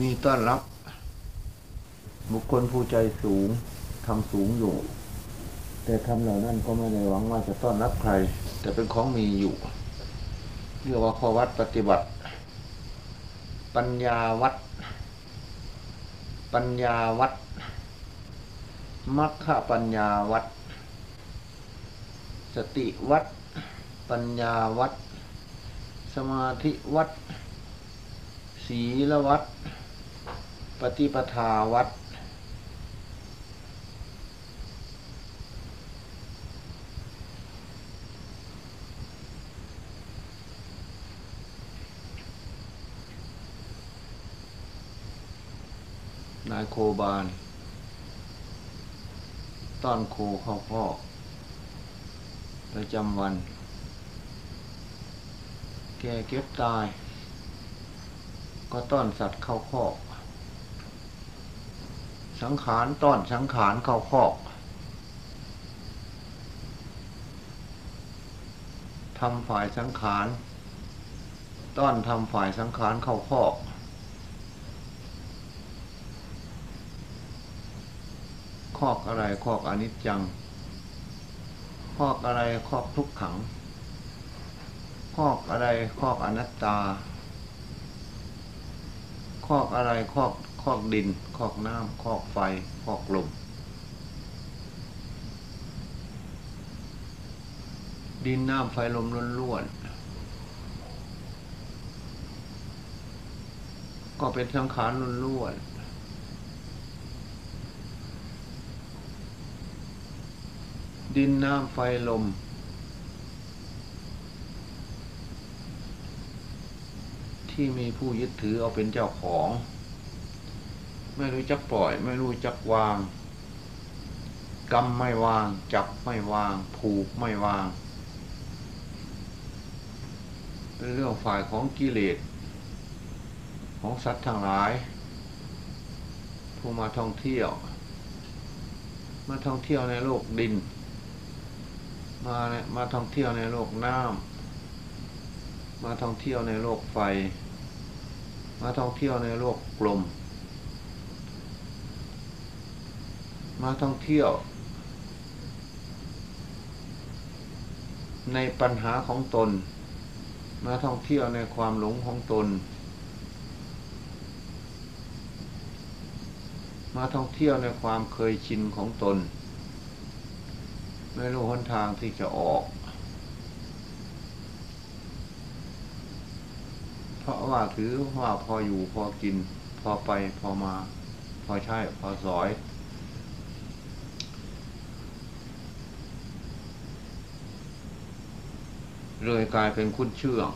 มีต้อนรับ บุคคลผู้ใจสูงทำสูงอยู่ แต่ทำเหล่านั้นก็ไม่ได้หวังว่าจะต้อนรับใคร แต่เป็นของมีอยู่ เรียกว่าข้อวัดปฏิบัติ ปัญญาวัด ปัญญาวัดมัคคะปัญญาวัด สติวัด ปัญญาวัด สมาธิวัด ศีลวัด ปฏิปทาวัด นายโคบาล ต้อนโคเข้าพ่อ ประจำวัน แกเก็บตาย ก็ต้อนสัตว์เข้าคอก สังขารต้อนสังขารเข้าคอกทำฝ่ายสังขารต้อนทำฝ่ายสังขารเข้าคอกคอกอะไรคอกอนิจจังคอกอะไรคอกทุกขังคอกอะไรคอกอนัตตาคอกอะไรคอก อกดิน คอกน้ำคอกไฟ คอกลม ดินน้ำไฟลมล้วนๆก็เป็นสังขารล้วนๆดินน้ำไฟลม ที่มีผู้ยึดถือเอาเป็นเจ้าของ ไม่รู้จักปล่อย ไม่รู้จักวางกรรมไม่วาง จับไม่วาง ผูกไม่วาง เป็นเรื่องฝ่ายของกิเลสของสัตว์ทั้งหลาย ผู้มาท่องเที่ยว มาท่องเที่ยวในโลกดิน มาเนี่ยมาท่องเที่ยวในโลกน้ำมาท่องเที่ยวในโลกไฟ มาท่องเที่ยวในโลกกลม มาท่องเที่ยว ในปัญหาของตน มาท่องเที่ยวในความหลงของตน มาท่องเที่ยวในความเคยชินของตน ไม่รู้หนทางที่จะออกเพราะว่าถือว่าพออยู่พอกิน พอไปพอมา พอใช้พอสอย เลยกลายเป็นคุณเชื่อง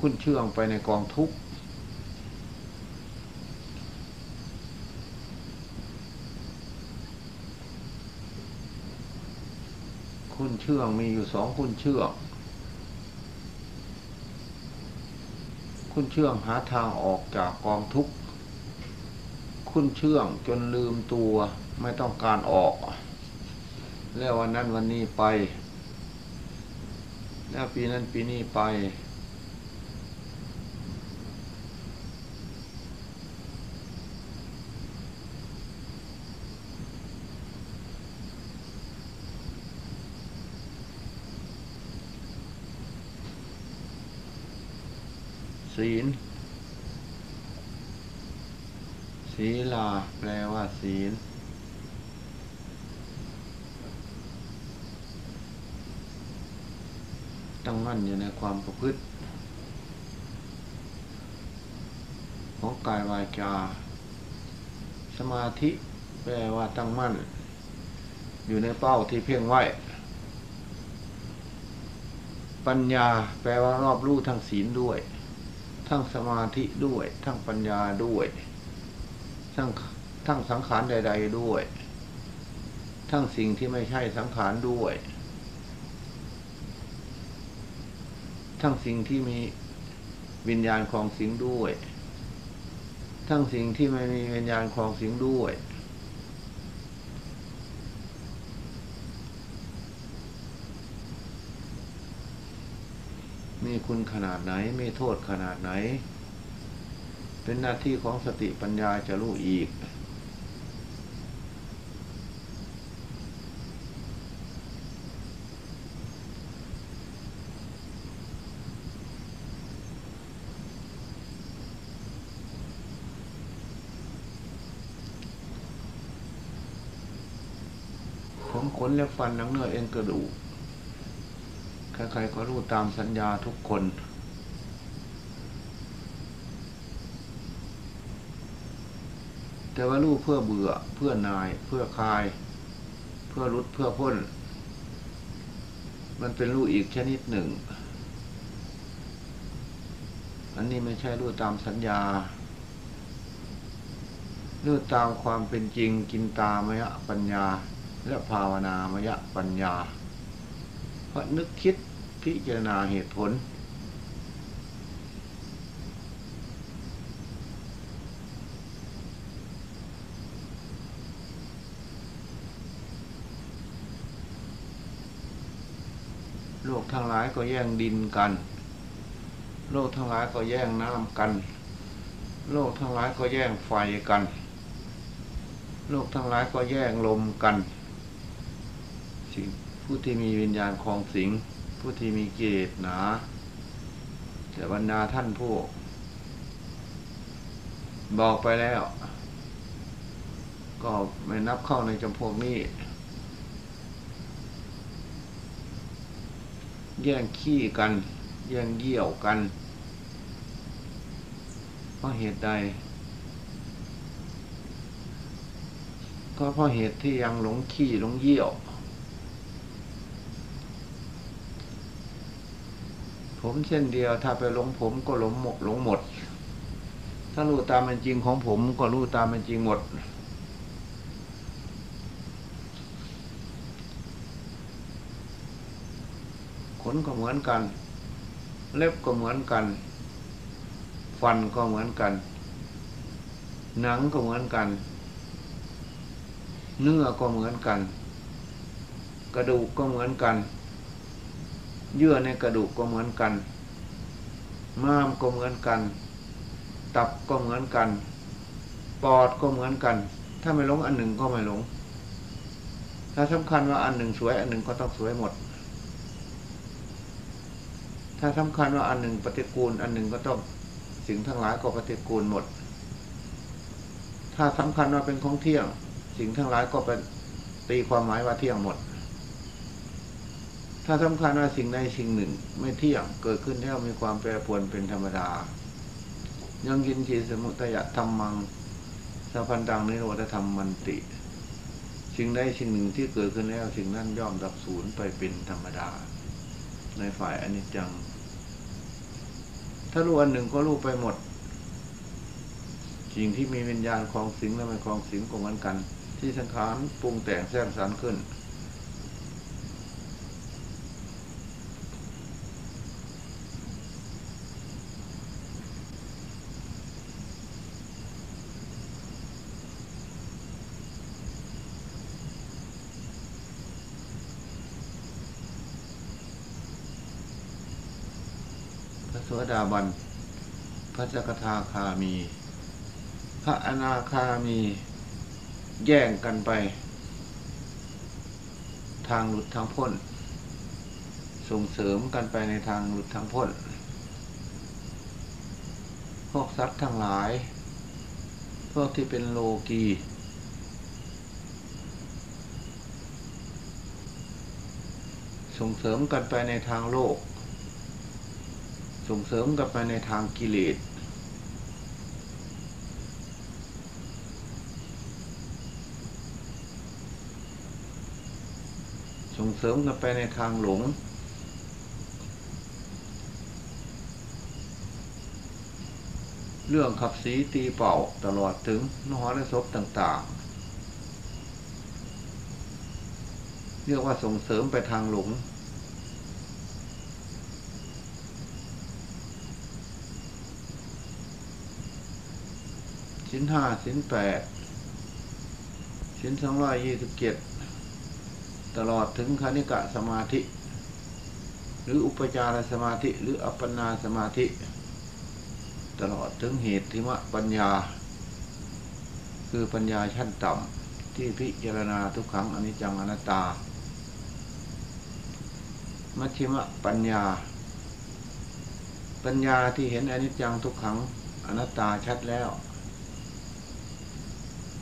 คุณเชื่องไปในกองทุกข์คุณเชื่องมีอยู่สองคุณเชื่องคุณเชื่องหาทางออกจากกองทุกข์คุณเชื่องจนลืมตัวไม่ต้องการออก แล้ววันนั้นวันนี้ไป แล้วปีนั้นปีนี้ไป ศีล ศีลาแปลว่าศีล ตั้งมั่นอยู่ในความประพฤติ ของกายวาจา สมาธิแปลว่าตั้งมั่น อยู่ในเป้าที่เพ่งไว้ ปัญญาแปลว่ารอบรู้ทั้งศีลด้วย ทั้งสมาธิด้วย ทั้งปัญญาด้วย ทั้งทั้งสังขารใด ๆด้วย ทั้งสิ่งที่ไม่ใช่สังขารด้วย ทั้งสิ่งที่มีวิญญาณของสิงด้วย ทั้งสิ่งที่ไม่มีวิญญาณของสิงด้วย มีคุณขนาดไหน มีโทษขนาดไหน เป็นหน้าที่ของสติปัญญาจะรู้อีก ผมข นเล็บฟันหนังเนื้อเอ็นกระดูกใครๆก็รู้ตามสัญญาทุกคน แต่ว่ารู้เพื่อเบื่อเพื่อนาย เพื่อคลาย เพื่อรุดเพื่อพ้น มันเป็นรู้อีกชนิดหนึ่ง อันนี้ไม่ใช่รู้ตามสัญญารู้ตามความเป็นจริงกินตามยะปัญญา และภาวนามยปัญญา เพราะนึกคิดพิจารณาเหตุผล โลกทั้งหลายก็แย่งดินกัน โลกทั้งหลายก็แย่งน้ำกัน โลกทั้งหลายก็แย่งไฟกัน โลกทั้งหลายก็แย่งลมกัน สิ่งผู้ที่มีวิญญาณคลองสิงผู้ที่มีเกตหนา แต่บรรดาท่านผู้บอกไปแล้ว ก็ไม่นับเข้าในจำพวกนี้ แย่งขี้กัน แย่งเยี่ยวกัน เพราะเหตุใด ก็เพราะเหตุที่ยังหลงขี้หลงเยี่ยว ผมเช่นเดียว ถ้าไปหลงผมก็หลงหมดหลงหมด ถ้ารู้ตามเป็นจริงของผมก็รู้ตามเป็นจริงหมด ขนก็เหมือนกัน เล็บก็เหมือนกัน ฟันก็เหมือนกัน หนังก็เหมือนกัน เนื้อก็เหมือนกัน กระดูกก็เหมือนกัน เยื่อในกระดูกก็เหมือนกัน ม้ามก็เหมือนกัน ตับก็เหมือนกัน ปอดก็เหมือนกัน ถ้าไม่หลงอันหนึ่งก็ไม่หลง ถ้าสำคัญว่าอันหนึ่งสวย อันหนึ่งก็ต้องสวยหมด ถ้าสำคัญว่าอันหนึ่งปฏิกูล อันหนึ่งก็ต้องสิ่งทั้งหลายก็ปฏิกูลหมด ถ้าสำคัญว่าเป็นของเที่ยง สิ่งทั้งหลายก็เป็นตีความหมายว่าเที่ยงหมด ถ้าสำคัญว่าสิ่งใดสิ่งหนึ่ง ไม่เที่ยงเกิดขึ้นแล้วมีความแปรปรวนเป็นธรรมดา ยังยินทีสมุตยะธรรมังสัพพันตังนิโรธธรรมมันติ สิ่งใดสิ่งหนึ่งที่เกิดขึ้นแล้วสิ่งนั้นย่อมดับสูญไปเป็นธรรมดา ในฝ่ายอนิจจัง ถ้ารู้อันหนึ่งก็รู้ไปหมดสิ่งที่มีวิญญาณของสิงและไม่ของสิงก็เหมือนกัน ที่สังขารปรุงแต่งแสร้งสรรค์ขึ้น สวสดาบัน พระจักทาคามี พระอนาคามี แย่งกันไป ทางหลุดทางพ้น ส่งเสริมกันไปในทางหลุดทางพ้น พวกสัตว์ทั้งหลาย พวกที่เป็นโลกีส่งเสริมกันไปในทางโลก ส่งเสริมกันไปในทางกิเลสส่งเสริมกันไปในทางหลง เรื่องขับสีตีเป่าตลอดถึงนหรสพต่างๆ เรียกว่าส่งเสริมไปทางหลง สินห้าสินแปดสินสองร้อยยี่สิบเจ็ดตลอดถึงคณิกะสมาธิ หรืออุปจารสมาธิ หรืออัปปนาสมาธิ ตลอดถึงเหตุที่มะปัญญา คือปัญญาชั้นต่ำที่พิจารณาทุกขังอนิจจังอนัตตา มัชฌิมะปัญญา ปัญญาที่เห็นอนิจจังทุกขังอนัตตาชัดแล้ว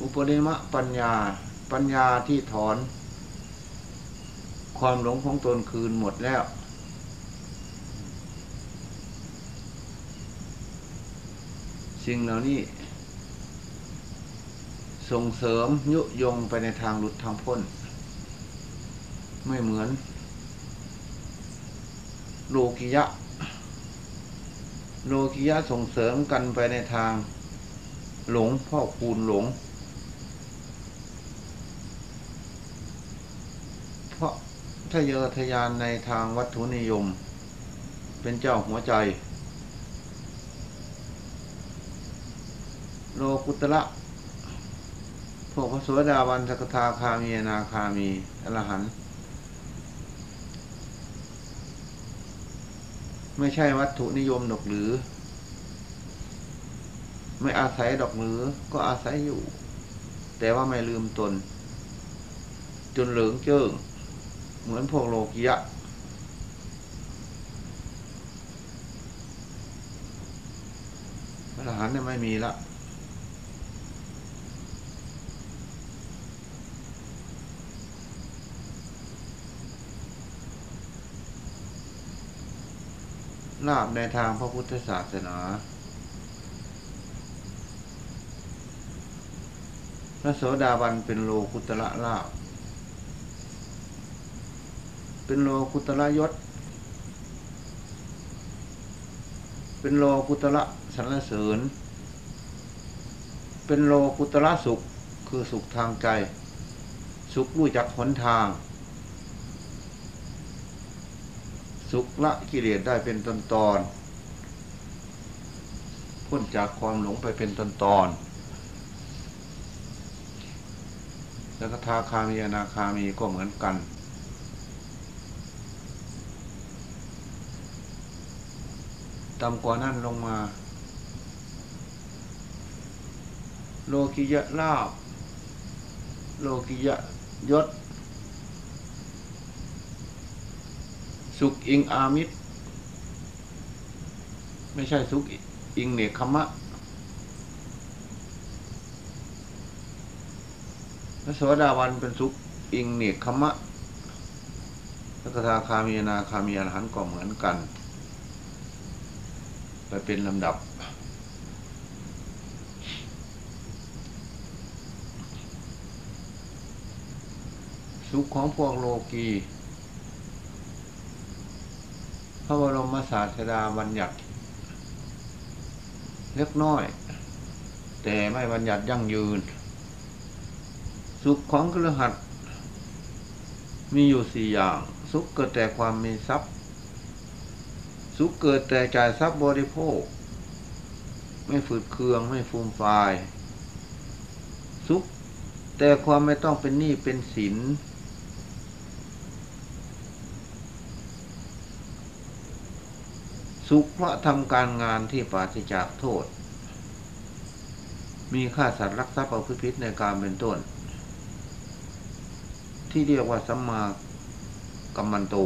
อุปนิมะปัญญา ปัญญาที่ถอน ความหลงของตนคืนหมดแล้ว สิ่งเหล่านี้ส่งเสริมยุยงไปในทางหลุดทางพ้น ไม่เหมือน โลกิยะ โลกิยะส่งเสริมกันไปในทางหลงพ่อคูณหลง เพ ราะเยอทยานในทางวัตถุนิยม เป็นเจ้าหัวใจ โลกุตระพวกพระสวสดาวันสกทาคามีนาคามีอรหันต์ไม่ใช่วัตถุนิยมดอกหรือ ไม่อาศัยดอกหรือก็อาศัยอยู่ แต่ว่าไม่ลืมตน จนเหลืองเจิ้ง เหมือนพวกโลกิยะพระอรหันต์เนี่ยไม่มีละลาบในทางพระพุทธศาสนา พระโสดาบันเป็นโลกุตระลาบ เป็นโลกุตระยศ เป็นโลกุตระสรรเสริญ เป็นโลกุตระสุขคือสุขทางใจ สุขรู้จักหนทาง สุขละกิเลสได้เป็นตอนตอนพ้นจากความหลงไปเป็นตอนตอนแล้วก็ทาคามีอนาคามีก็เหมือนกัน ต่ำกว่านั้นลงมา โลกิยะลาบ โลกิยะยศ สุขอิงอามิตร ไม่ใช่สุขอิงเนคขมะพระโสดาวันเป็นสุขอิงเนคขมะพระกทาคามีนาคามีอรหันต์ก็เหมือนกัน ไปเป็นลำดับ สุขของพวกโลกีพระบรมศาสดาบัญญัติเล็กน้อย แต่ไม่บัญญัติยั่งยืน สุขของเครือขัดมีอยู่สี่อย่าง สุขเกิดแต่ความมีทรัพย์ สุขเกิดแต่จ่ายทรัพย์บริโภค ไม่ฝืดเคืองไม่ฟูมฟาย สุขแต่ความไม่ต้องเป็นหนี้เป็นสินสุขเพราะทำการงานที่ปราศจากโทษ มีค่าสัตว์รักทรัพย์เอาพิษในการเป็นต้น ที่เรียกว่าสัมมากัมมันโต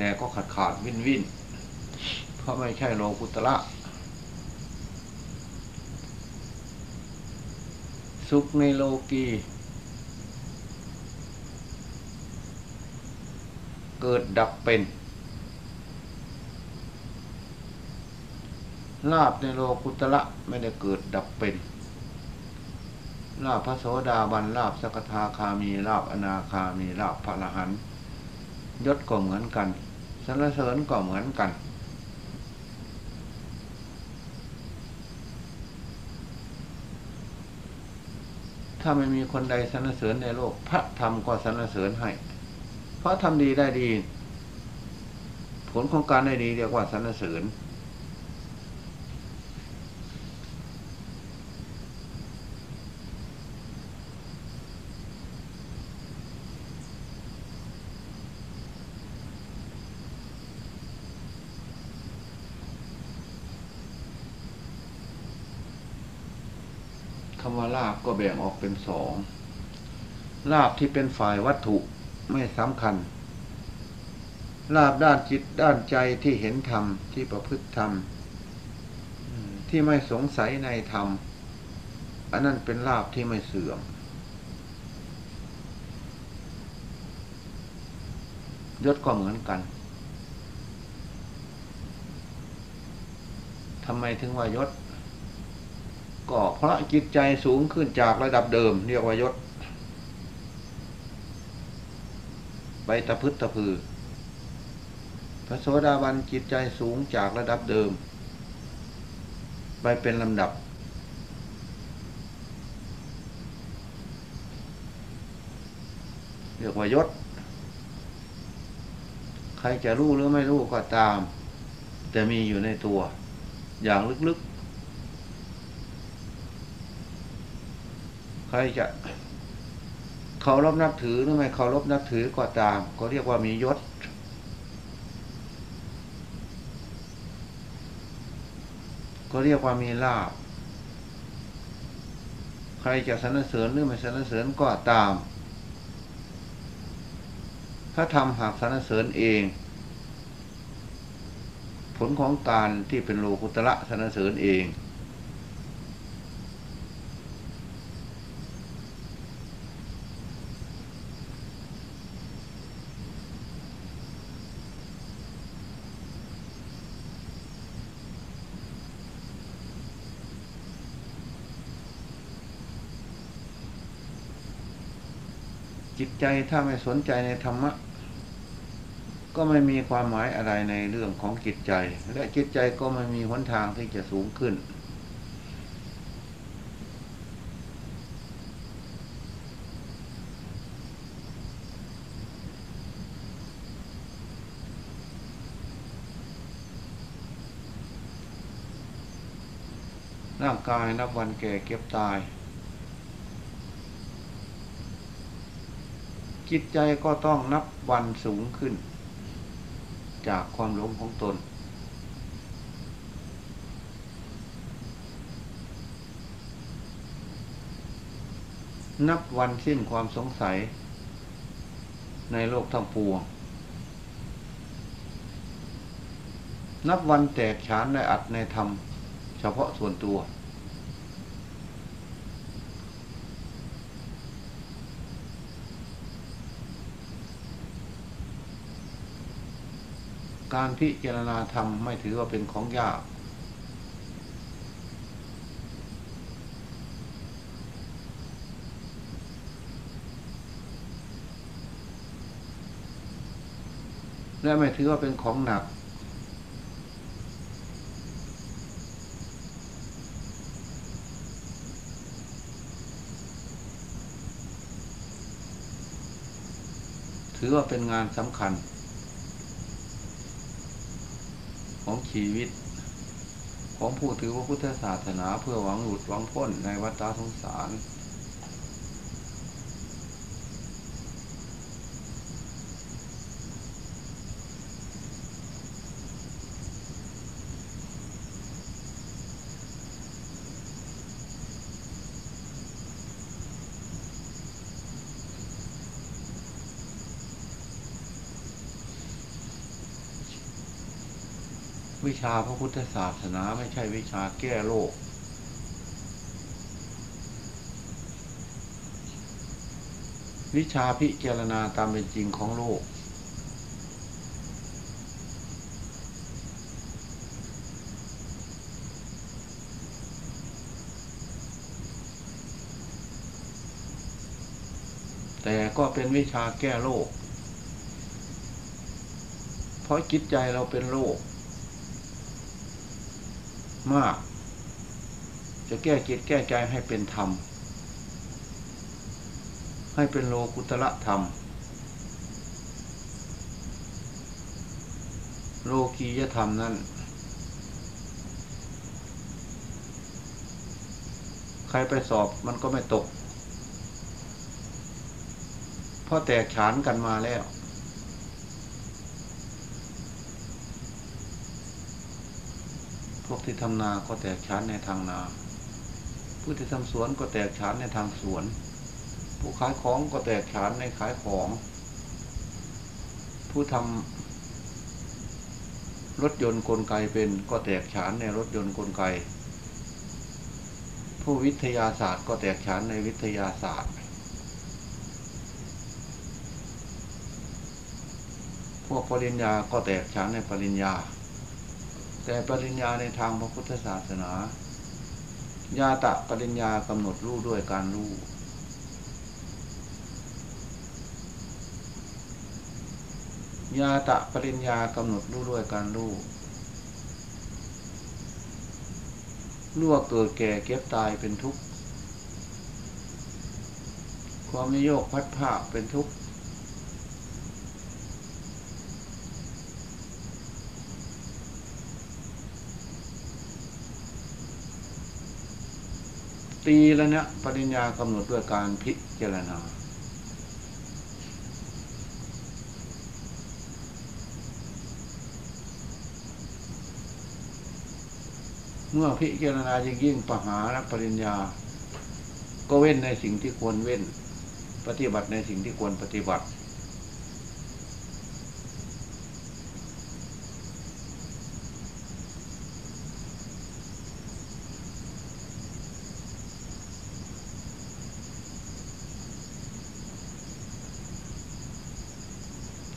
แต่ก็ขาดขาดวินวินเพราะไม่ใช่โลกุตระสุขในโลกีเกิดดับเป็นลาบในโลกุตระไม่ได้เกิดดับเป็น ลาบพระโสดาบันลาบสกทาคามีลาบอนาคามีลาบพระรหันยศก็เหมือนกัน สรรเสริญก็เหมือนกัน ถ้าไม่มีคนใดสรรเสริญในโลก พระธรรมก็สรรเสริญให้ เพราะทำดีได้ดี ผลของการได้ดีเรียกว่าสรรเสริญำว่าลาบก็แบ่งออกเป็นสองลาบที่เป็นฝ่ายวัตถุไม่สำคัญ ลาบด้านจิตด้านใจที่เห็นธรรมที่ประพฤติธรรมที่ไม่สงสัยในธรรม อันนั้นเป็นลาบที่ไม่เสื่อมยศก็เหมือนกันทำไมถึงว่ายศ ก็เพราะจิตใจสูงขึ้นจากระดับเดิม เรียกว่ายศ ไปตะพึดตะพือ พระโสดาบันจิตใจสูงจากระดับเดิม ไปเป็นลำดับ เรียกว่ายศ ใครจะรู้หรือไม่รู้ก็ตาม แต่มีอยู่ในตัว อย่างลึก ใครจะเคารพนับถือหรือไม่เคารพนับถือก็ตามก็เรียกว่ามียศ ก็เรียกว่ามีลาบ ใครจะสรรเสริญหรือไม่สรรเสริญก็ตามถ้าทำหากสรรเสริญเอง ผลของการที่เป็นโลกุตระสรรเสริญเอง จิตใจถ้าไม่สนใจในธรรมะ ก็ไม่มีความหมายอะไรในเรื่องของจิตใจ และจิตใจก็ไม่มีหนทางที่จะสูงขึ้น ร่างกายนับวันแก่เก็บตาย จิตใจก็ต้องนับวันสูงขึ้น จากความหลงของตน นับวันสิ้นความสงสัย ในโลกทั้งปวง นับวันแตกฉานในอัดในธรรม เฉพาะส่วนตัว การพิจารณาธรรมไม่ถือว่าเป็นของยาก และไม่ถือว่าเป็นของหนักถือว่าเป็นงานสำคัญ ของ ชีวิต ของผู้ถือว่าพุทธศาสนาเพื่อหวังหลุดหวังพ้นในวัฏสงสาร วิชาพระพุทธศาสนาไม่ใช่วิชาแก้โลก วิชาพิจารณาตามเป็นจริงของโลก แต่ก็เป็นวิชาแก้โลก เพราะจิตใจเราเป็นโลก มาก จะแก้จิตแก้ใจให้เป็นธรรม ให้เป็นโลกุตระธรรม โลกียธรรมนั้น ใครไปสอบมันก็ไม่ตก เพราะแตกฉานกันมาแล้ว พวก ที่ทำนาก็แตกฉานในทางนา ผู้ที่ทำสวนก็แตกฉานในทางสวน ผู้ขายของก็แตกฉานในขายของ ผู้ทำรถยนต์กลไกเป็นก็แตกฉานในรถยนต์กลไก ผู้วิทยาศาสตร์ก็แตกฉานในวิทยาศาสตร์ พวกปริญญาก็แตกฉานในปริญญา แต่ปริญญาในทางพระพุทธศาสนา ญาตะปริญญากำหนดรู้ด้วยการรู้ญาตะปริญญากำหนดรู้ด้วยการรู้รู้ว่าเกิดแก่เก็บตายเป็นทุกข์ ความนิโยกพัดภาเป็นทุกข์ ตีแล้วเนี่ยปริญญากำหนดด้วยการพิจารณา เมื่อพิจารณายิ่งยิ่งปหาและปริญญา ก็เว้นในสิ่งที่ควรเว้น ปฏิบัติในสิ่งที่ควรปฏิบัติ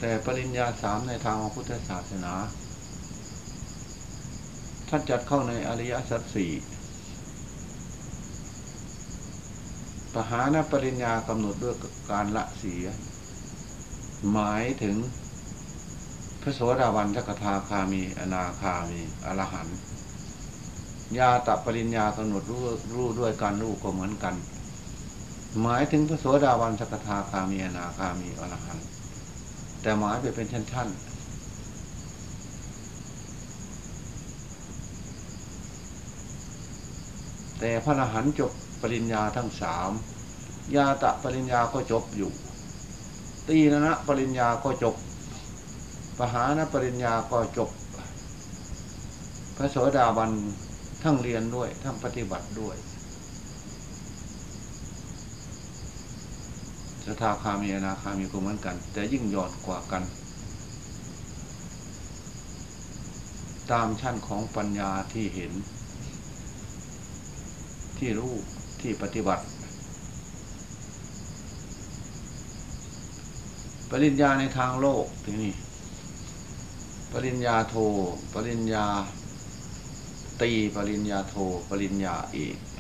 แต่ปริญญาสามในทางของพุทธศาสนา ท่านจัดเข้าในอริยสัจสี่ปหานปริญญากำหนดด้วยการละเสีย หมายถึงพระโสดาบันสกทาคามี อนาคามี อรหันต์ญาตปริญญากำหนดรู้รู้ด้วยการรู้ก็เหมือนกัน หมายถึงพระโสดาบันสกทาคามี อนาคามี อรหันต์ แต่หมายไปเป็นชั้นๆแต่พระอรหันต์จบปริญญาทั้งสามญาตะปริญญาก็จบอยู่ ตีนะนะปริญญาก็จบ ปหานปริญญาก็จบ พระโสดาบันทั้งเรียนด้วย ทั้งปฏิบัติด้วย ทาคามีอนาคามีก็เหมือนกัน แต่ยิ่งหย่อนกว่ากัน ตามชั้นของปัญญาที่เห็น ที่รู้ที่ปฏิบัติ ปริญญาในทางโลกทีนี่ปริญญาโท ปริญญาตี ปริญญาโท ปริญญาเอก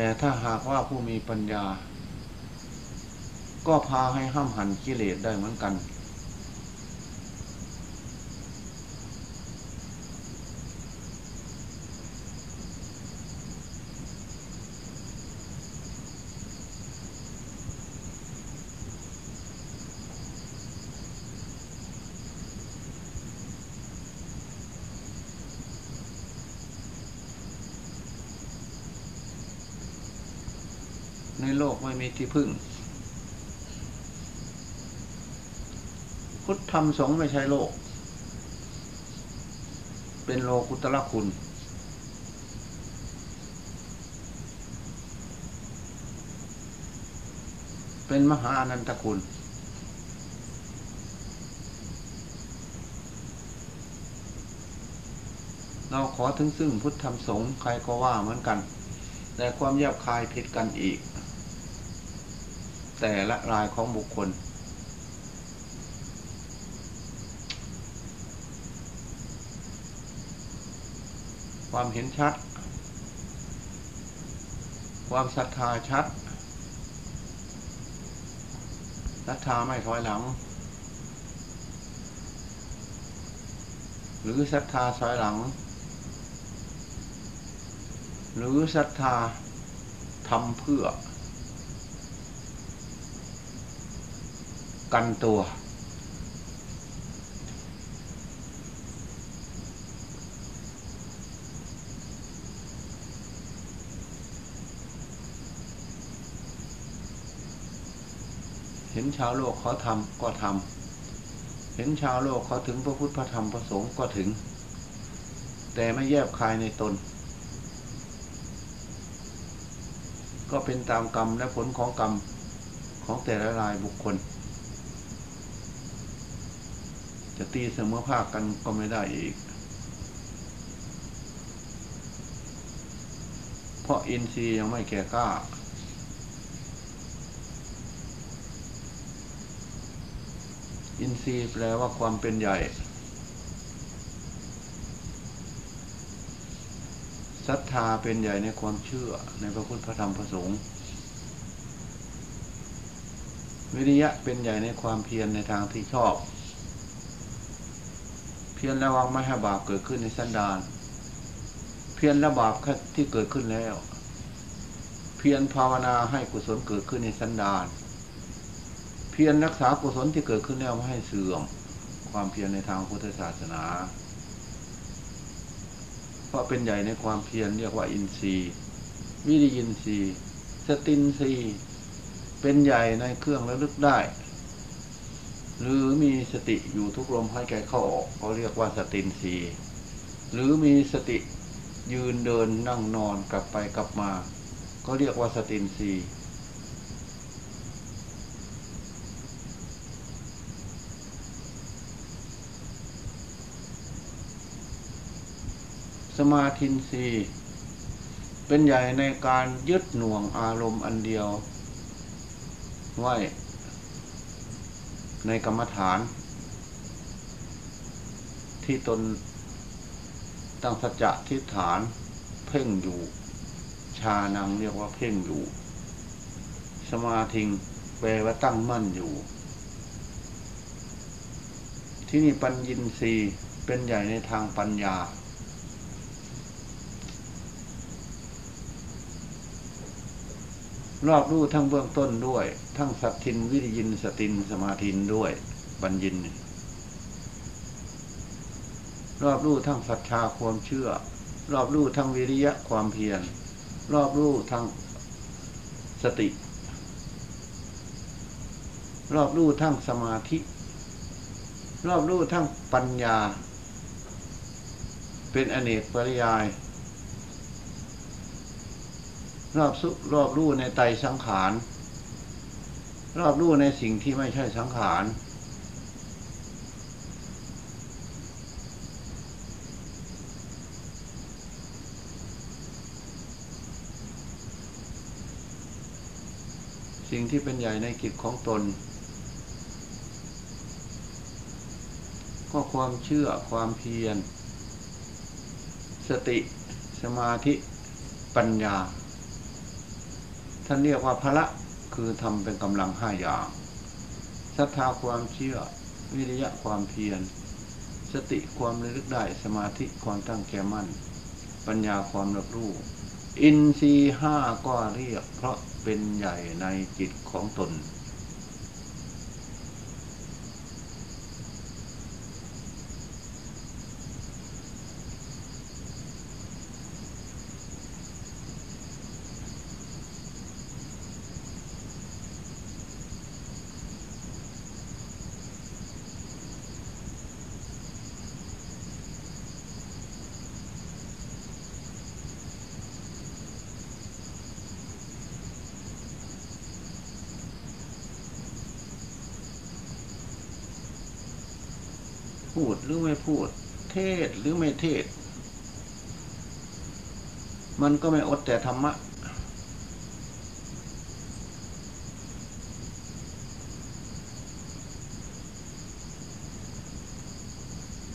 แต่ถ้าหากว่าผู้มีปัญญา ก็พาให้ห้ามหันกิเลสได้เหมือนกัน ที่พึ่ง พุทธธรรมสงฆ์ไม่ใช่โลก เป็นโลกุตละคุณ เป็นมหาอนันตคุณเราขอถึงซึ่งพุทธธรรมสงฆ์ใครก็ว่าเหมือนกัน แต่ความแยบคายผิดกันอีก แต่ละรายของบุคคล ความเห็นชัด ความศรัทธาชัดศรัทธาไม่ถอยหลัง หรือศรัทธาถอยหลัง หรือศรัทธาทำเพื่อ กันตัว เห็นชาวโลกเขาทำก็ทำเห็นชาวโลกเขาถึงพระพุทธพระธรรมพระสงฆ์ก็ถึง แต่ไม่แยบคายในตน ก็เป็นตามกรรมและผลของกรรมของแต่ละรายบุคคล จะตีเสมอภาคกันก็ไม่ได้อีก เพราะอินทรีย์ยังไม่แก่กล้า อินทรีย์แปลว่าความเป็นใหญ่ ศรัทธาเป็นใหญ่ในความเชื่อในพระพุทธพระธรรมพระสงฆ์วิริยะเป็นใหญ่ในความเพียรในทางที่ชอบ เพียรระวังไม่ให้บาปเกิดขึ้นในสันดาน เพียรละบาปที่เกิดขึ้นแล้ว เพียรภาวนาให้กุศลเกิดขึ้นในสันดาน เพียรรักษากุศลที่เกิดขึ้นแล้วไม่ให้เสื่อม ความเพียรในทางพุทธศาสนา เพราะเป็นใหญ่ในความเพียรเรียกว่าอินทรีย์วิริยินทรีย์สตินทรีย์เป็นใหญ่ในเครื่องระลึกได้ หรือมีสติอยู่ทุกลมหายใจเข้าออกเขาเรียกว่าสตินทรีหรือมีสติยืนเดินนั่งนอนกลับไปกลับมา ก็เรียกว่าสตินทรีสมาธินทรีเป็นใหญ่ในการยึดหน่วงอารมณ์อันเดียวไว้ ในกรรมฐาน ที่ตนตั้งสัจจะทิฏฐาน เพ่งอยู่ ชานังเรียกว่าเพ่งอยู่ สมาธิงแปลว่าตั้งมั่นอยู่ ที่นี่ปัญญินรีเป็นใหญ่ในทางปัญญา รอบรู้ทั้งเบื้องต้นด้วย ทั้งสัตทินวิริยินสตินสมาธินด้วยปัญญิน รอบรู้ทั้งศรัทธาความเชื่อ รอบรู้ทั้งวิริยะความเพียร รอบรู้ทั้งสติ รอบรู้ทั้งสมาธิ รอบรู้ทั้งปัญญา เป็นอเนกปริยาย รอบสุรอบรู้ในไตสังขาร รอบรู้ในสิ่งที่ไม่ใช่สังขารสิ่งที่เป็นใหญ่ในกิจของตน ก็ความเชื่อความเพียร สติสมาธิปัญญา ท่านเรียกว่าพละ คือทำเป็นกำลังห้าอย่างศรัทธาความเชื่อ วิริยะความเพียร สติความระลึกได้สมาธิความตั้งแก่มั่น ปัญญาความรับรู้ อินทรีห้าก็เรียกเพราะเป็นใหญ่ในจิตของตน พูดหรือไม่พูด เทศหรือไม่เทศ มัน ก็ไม่อดแต่ธรรมะ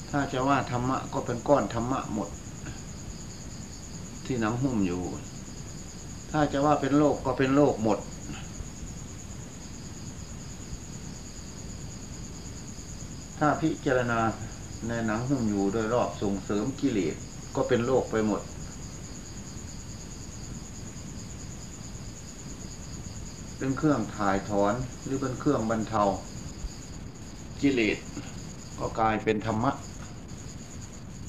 ถ้าจะว่าธรรมะก็เป็นก้อนธรรมะหมด ที่หนังหุ้มอยู่ ถ้าจะว่าเป็นโลกก็เป็นโลกหมดถ้าพิจารณาในหนังหุ้มอยู่โดยรอบส่งเสริมกิเลสก็เป็นโลกไปหมด เป็นเครื่องถ่ายถอนหรือเป็นเครื่องบรรเทากิเลสก็กลายเป็นธรรมะ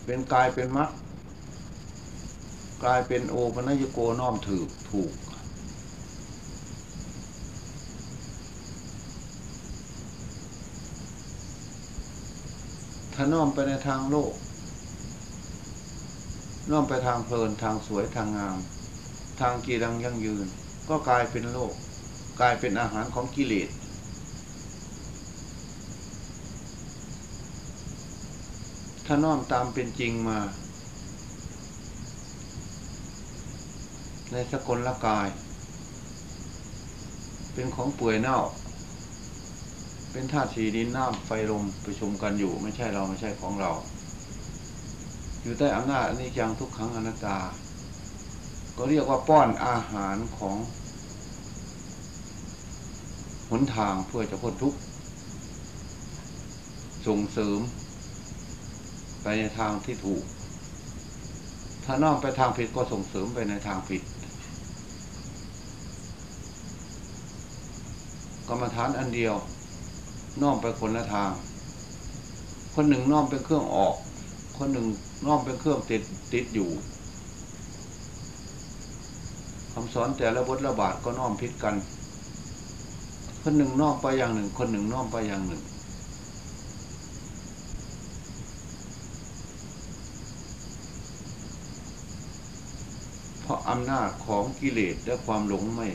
เป็นกายเป็นมรรคกลายเป็นโอปัญญโกน้อมถือถูก ถ้าน้อมไปในทางโลก น้อมไปทางเพลินทางสวยทางงาม ทางกีรังยั่งยืน ก็กลายเป็นโลก กลายเป็นอาหารของกิเลสถ้าน้อมตามเป็นจริงมา ในสกลละกาย เป็นของป่วยเน่า เป็นธาตุสีดินน้ำไฟลมประชุมกันอยู่ ไม่ใช่เราไม่ใช่ของเรา อยู่ใต้อำนาจอนิจจังทุกครั้งอนัตตา ก็เรียกว่าป้อนอาหารของ นทางเพื่อจะพ้นทุกข์ส่งเสริม ไปในทางที่ถูก ถ้าน้อมไปทางผิดก็ส่งเสริมไปในทางผิด กรรมฐานอันเดียวน้อมไปคนละทาง คนหนึ่งน้อมเป็นเครื่องออก คนหนึ่งน้อมเป็นเครื่องติดติดอยู่คำสอนแต่ละบทละบาทก็น้อมพิษกัน คนหนึ่งนอกไปอย่างหนึ่ง คนหนึ่งนอกไปอย่างหนึ่ง เพราะอำนาจของกิเลสและความหลงไม่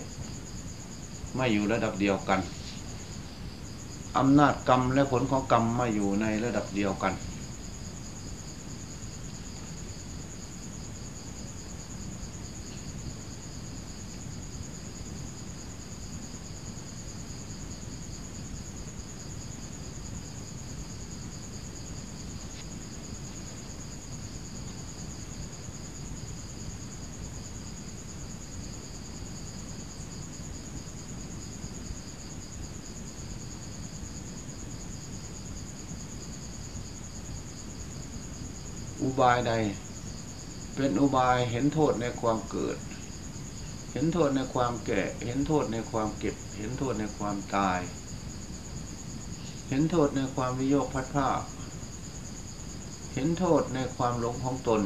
ไม่อยู่ระดับเดียวกันอำนาจกรรมและผลของกรรมไม่อยู่ในระดับเดียวกัน อุ บายใด เป็นอุบายเห็นโทษในความเกิด เห็นโทษในความแก่ เห็นโทษในความเก็บ เห็นโทษในความตาย เห็นโทษในความวิโยคพัดผาคเห็นโทษในความหลงของตน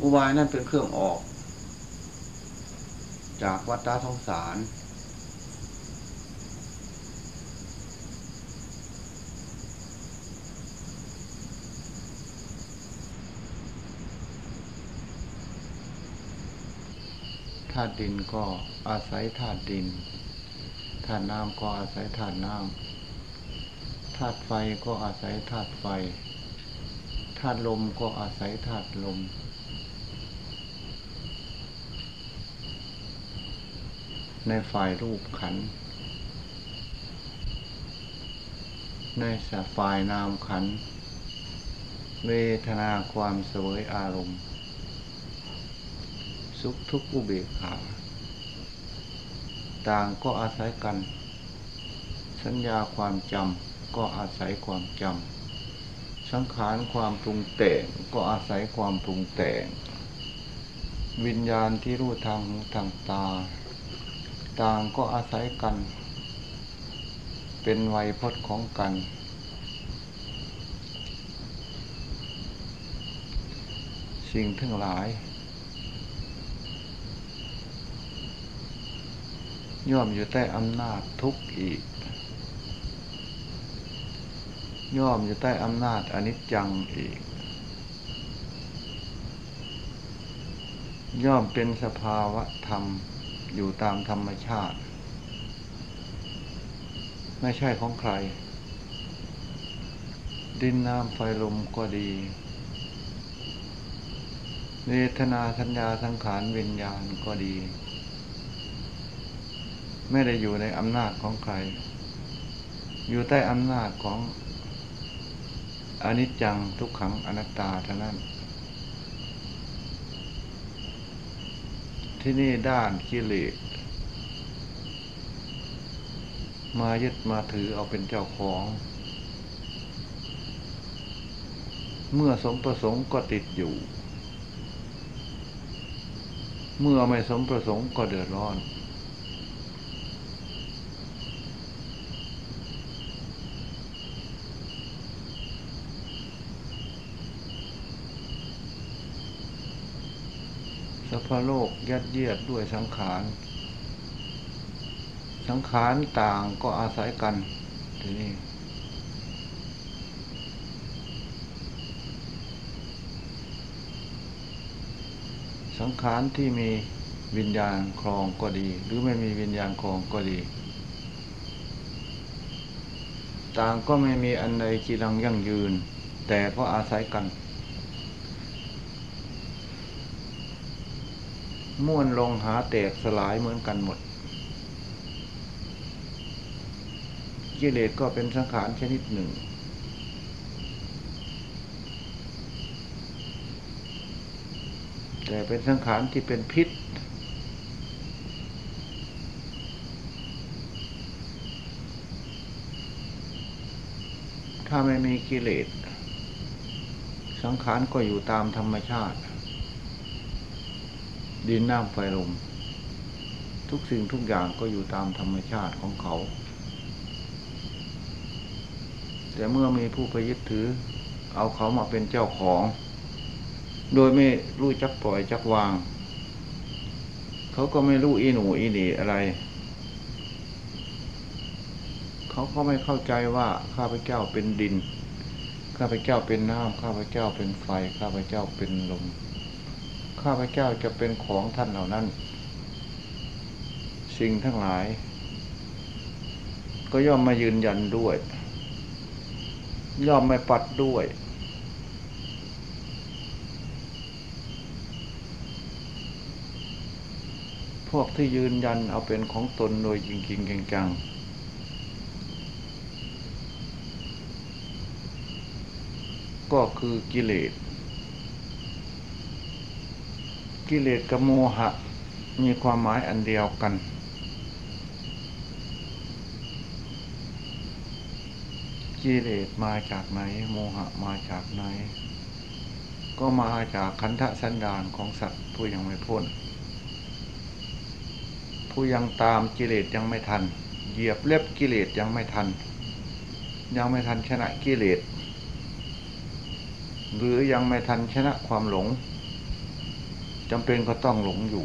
อุบายนั่นเป็นเครื่องออก จากวัฏฏะสงสาร ธาตุดินก็อาศัยธาตุดินธาตุน้ำก็อาศัยธาตุน้ำธาตุไฟก็อาศัยธาตุไฟธาตุลมก็อาศัยธาตุลมในฝ่ายรูปขัน ในสฝ่ายนามขัน เวทนาความเสวยอารมณ์ สุขทุกข์อุเบกขา ต่างก็อาศัยกัน สัญญาความจำก็อาศัยความจำสังขารความปรุงแต่งก็อาศัยความปรุงแต่ง วิญญาณที่รู้ทางหูทางตา ต่างก็อาศัยกัน เป็นไวยพจน์ของกันสิ่งทั้งหลาย ย่อมอยู่ใต้อำนาจทุกข์อีก ย่อมอยู่ใต้อำนาจอนิจจังอีก ย่อมเป็นสภาวะธรรมอยู่ตามธรรมชาติ ไม่ใช่ของใคร ดินน้ำไฟลมก็ดีเวทนาสัญญาสังขารวิญญาณก็ดี ไม่ได้อยู่ในอำนาจของใคร อยู่ใต้อำนาจของอนิจจังทุกขังอนัตตาเท่านั้น ที่นี่ด้านกิเลสมายึดมาถือเอาเป็นเจ้าของ เมื่อสมประสงค์ก็ติดอยู่ เมื่อไม่สมประสงค์ก็เดือดร้อน สภาโลกยัดเยียดด้วยสังขาร สังขารต่างก็อาศัยกันทีนี้สังขารที่มีวิญญาณครองก็ดี หรือไม่มีวิญญาณครองก็ดี ต่างก็ไม่มีอันใดจีรังยั่งยืน แต่ก็อาศัยกัน ม้วนลงหาแตกสลายเหมือนกันหมด กิเลสก็เป็นสังขารชนิดหนึ่ง แต่เป็นสังขารที่เป็นพิษ ถ้าไม่มีกิเลสสังขารก็อยู่ตามธรรมชาติ ดินน้ำไฟลมทุกสิ่งทุกอย่างก็อยู่ตามธรรมชาติของเขา แต่เมื่อมีผู้ไปยึดถือ เอาเขามาเป็นเจ้าของ โดยไม่รู้จักปล่อยจักวาง เขาก็ไม่รู้อีหนูอีหนีอะไร เขาก็ไม่เข้าใจว่าข้าพเจ้าเป็นดิน ข้าพเจ้าเป็นน้ำข้าพเจ้าเป็นไฟ ข้าพเจ้าเป็นลม ข้าพเจ้าจะเป็นของท่านเหล่านั้น สิ่งทั้งหลาย ก็ย่อมมายืนยันด้วย ย่อมไม่ปัดด้วย พวกที่ยืนยันเอาเป็นของตนโดยจริงๆจังๆก็คือกิเลส กิเลสกับโมหะ มีความหมายอันเดียวกัน กิเลสมาจากไหน โมหะมาจากไหน ก็มาจากคันธสันดานของสัตว์ผู้ยังไม่พ้น ผู้ยังตามกิเลสยังไม่ทัน เหยียบเล็บกิเลสยังไม่ทัน ยังไม่ทันชนะกิเลสหรือยังไม่ทันชนะความหลง จำเป็นก็ต้องหลงอยู่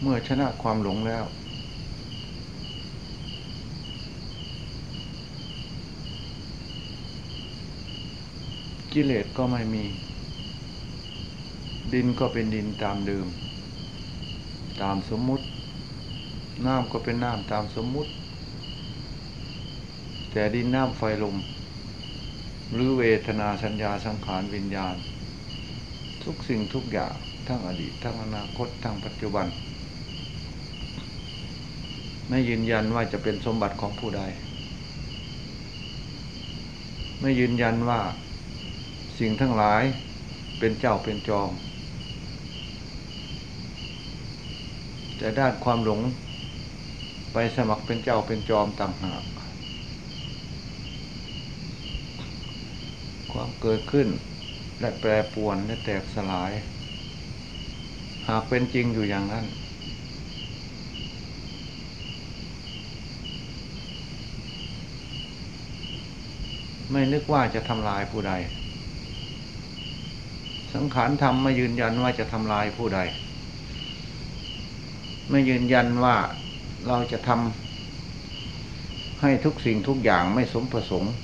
เมื่อชนะความหลงแล้ว กิเลสก็ไม่มี ดินก็เป็นดินตามเดิม ตามสมมุติ น้ำก็เป็นน้ำตามสมมุติ แต่ดินน้ำไฟลม หรือเวทนาสัญญาสังขารวิญญาณ ทุกสิ่งทุกอย่างทั้งอดีตทั้งอนาคตทั้งปัจจุบัน ไม่ยืนยันว่าจะเป็นสมบัติของผู้ใด ไม่ยืนยันว่าสิ่งทั้งหลายเป็นเจ้าเป็นจอมแต่ด้านความหลงไปสมัครเป็นเจ้าเป็นจอมต่างหาก ความเกิดขึ้น และแปรปวนและแตกสลาย หากเป็นจริงอยู่อย่างนั้น ไม่นึกว่าจะทำลายผู้ใด สังขารธรรมไม่ยืนยันว่าจะทำลายผู้ใด ไม่ยืนยันว่าเราจะทำให้ทุกสิ่งทุกอย่างไม่สมประสงค์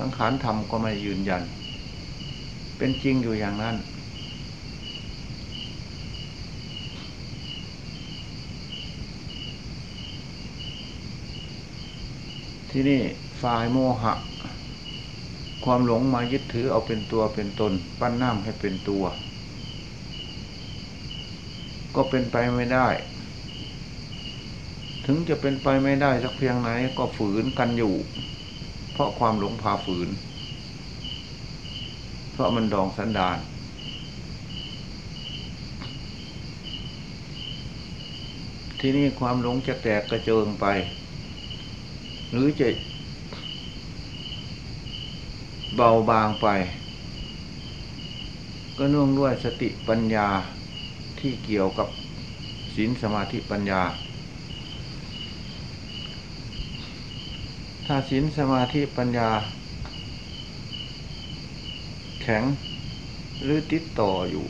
สังขารธรรมก็ไม่ยืนยัน เป็นจริงอยู่อย่างนั้น ที่นี่ฝ่ายโมหะ ความหลงมายึดถือเอาเป็นตัวเป็นตน ปั้นน้ำให้เป็นตัว ก็เป็นไปไม่ได้ ถึงจะเป็นไปไม่ได้สักเพียงไหนก็ฝืนกันอยู่ ราะความหลงพาฝืน เพราะมันดองสันดาน ที่นี่ความหลงจะแตกกระเจิงไป หรือจะเบาบางไป ก็เนื่องด้วยสติปัญญาที่เกี่ยวกับศีลสมาธิปัญญา ถ้าศีลสมาธิปัญญา แข็งหรือติดต่ออยู่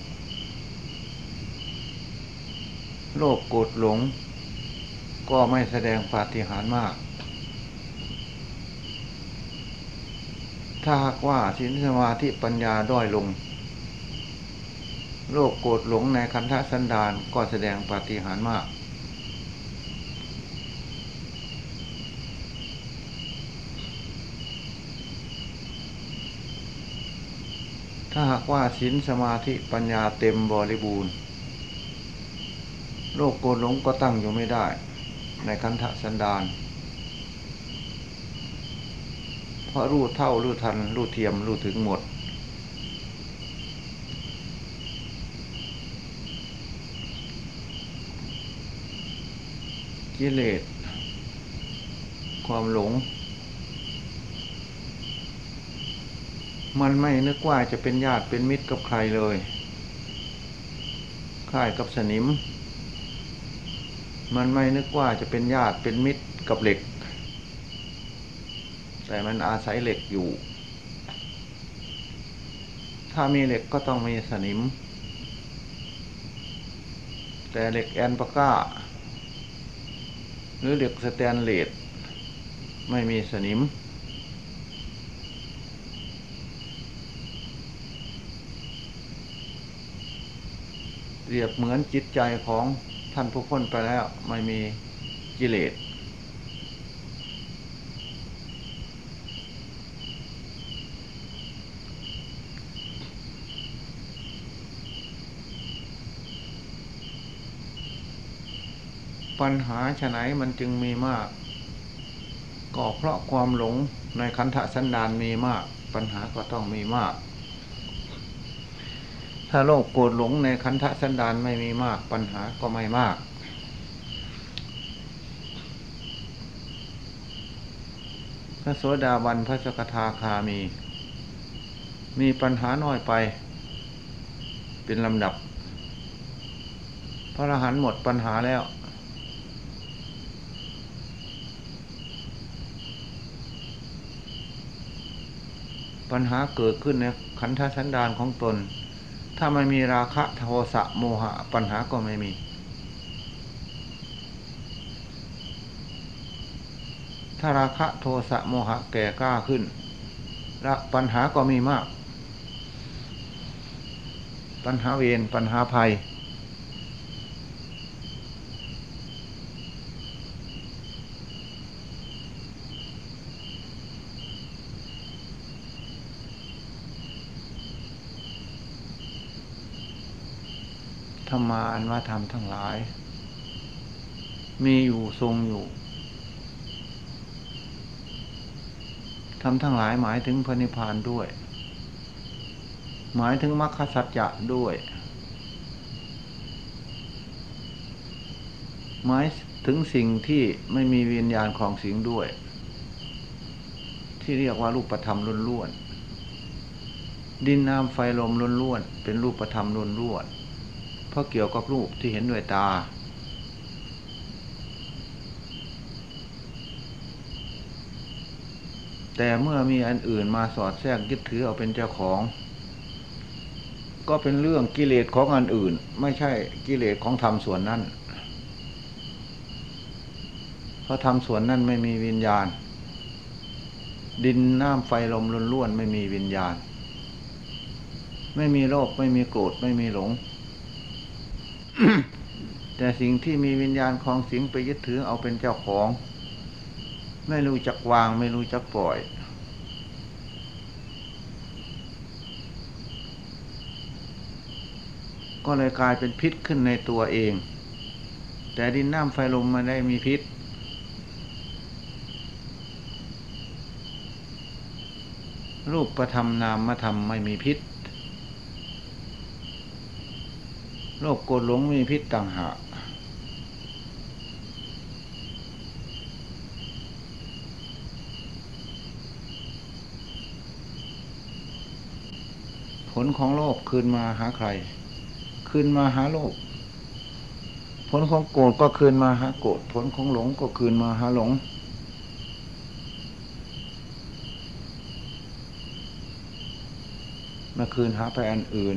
โลภโกรธหลง ก็ไม่แสดงปาฏิหาริย์มาก ถ้าหากว่าศีลสมาธิปัญญาด้อยลง โลภโกรธหลงในคันธสันดานก็แสดงปาฏิหาริย์มาก ถ้าหากว่าศีลสมาธิปัญญาเต็มบริบูรณ์ โลกโกรธหลงก็ตั้งอยู่ไม่ได้ ในคันธสันดานเพราะรู้เท่ารู้ทันรู้เทียมรู้ถึงหมด กิเลสความหลง มันไม่นึกว่าจะเป็นญาติเป็นมิตรกับใครเลยคลายกับสนิม มันไม่นึกว่าจะเป็นญาติเป็นมิตรกับเหล็ก แต่มันอาศัยเหล็กอยู่ ถ้ามีเหล็กก็ต้องมีสนิม แต่เหล็กแอนปาก้า หรือเหล็กสแตนเลสไม่มีสนิม เรียบเหมือนจิตใจของท่านผู้พ้นไปแล้วไม่มีกิเลส ปัญหาฉะไหนมันจึงมีมาก ก็เพราะความหลงในคันธะสันดานมีมาก ปัญหาก็ต้องมีมาก ถ้าโลภโกรธหลงในคันธสันดานไม่มีมากปัญหาก็ไม่มาก พระโสดาบันพระสกทาคามี มีปัญหาน้อยไป เป็นลำดับ พระอรหันต์หมดปัญหาแล้ว ปัญหาเกิดขึ้นในขันธสันดานของตน ถ้าไม่มีราคะโทสะโมหะปัญหาก็ไม่มี ถ้าราคะโทสะโมหะแก่กล้าขึ้นละปัญหาก็มีมาก ปัญหาเวรปัญหาภัย มาอันว่าธรรมทั้งหลาย มีอยู่ทรงอยู่ธรรมทั้งหลายหมายถึงพระนิพพานด้วย หมายถึงมรรคสัจจะด้วย หมายถึงสิ่งที่ไม่มีวิญญาณของสิ่งด้วย ที่เรียกว่ารูปธรรมล้วนๆดินน้ำไฟลมล้วนๆเป็นรูปธรรมล้วนๆ เพราะเกี่ยวกับรูปที่เห็นด้วยตา แต่เมื่อมีอันอื่นมาสอดแทรกยึดถือเอาเป็นเจ้าของ ก็เป็นเรื่องกิเลสของอันอื่น ไม่ใช่กิเลสของธรรมส่วนนั้น เพราะธรรมส่วนนั้นไม่มีวิญญาณ ดินน้ำไฟลมล้วนๆไม่มีวิญญาณ ไม่มีโลภไม่มีโกรธไม่มีหลง แต่สิ่งที่มีวิญญาณของสิงไปยึดถือเอาเป็นเจ้าของ ไม่รู้จักวางไม่รู้จักปล่อย ก็เลยกลายเป็นพิษขึ้นในตัวเอง แต่ดินน้ำไฟลมมันได้มีพิษรูปประธรรมนามมาทำไม่มีพิษ โลกโกรหลงมีพิษต่างหากผลของโลกคืนมาหาใคร คืนมาหาโลกผลของโกรธก็คืนมาหาโกรธผลของหลงก็คืนมาหาหลง มาคืนหาไปอันอื่น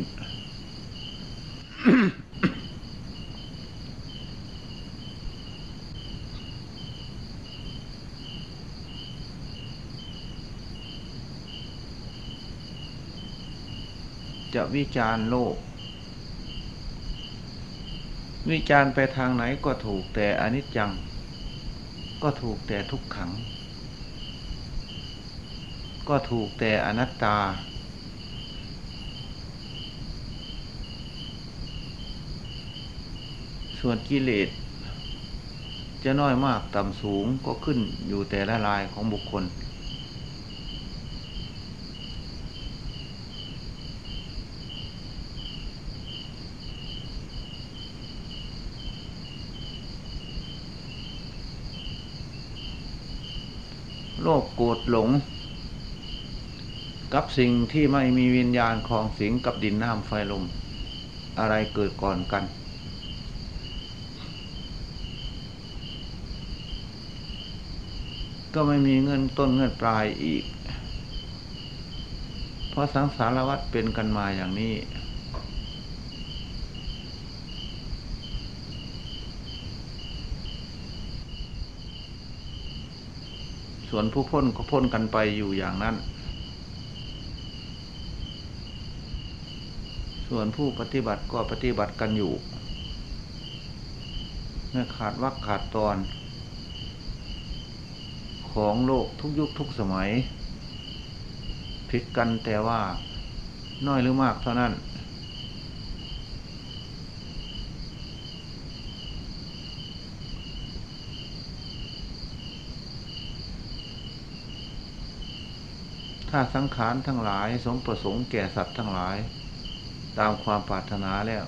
จะวิจารณ์โลก วิจารณ์ไปทางไหนก็ถูกแต่อนิจจัง ก็ถูกแต่ทุกขัง ก็ถูกแต่อนัตตา ส่วนกิเลสจะน้อยมากต่ำสูงก็ขึ้นอยู่แต่ละลายของบุคคล โกรธหลง กับสิ่งที่ไม่มีวิญญาณของสิงกับดินน้ำไฟลม อะไรเกิดก่อนกัน ก็ไม่มีเงินต้นเงินปลายอีก เพราะสังสารวัฏเป็นกันมาอย่างนี้ ส่วนผู้พ้นก็พ้นกันไปอยู่อย่างนั้น ส่วนผู้ปฏิบัติก็ปฏิบัติกันอยู่ไม่ขาดวักขาดตอน ของโลกทุกยุคทุกสมัยผิดกันแต่ว่าน้อยหรือมากเท่านั้น ถ้าสังขารทั้งหลายสมประสงค์แก่สัตว์ทั้งหลาย ตามความปรารถนาแล้ว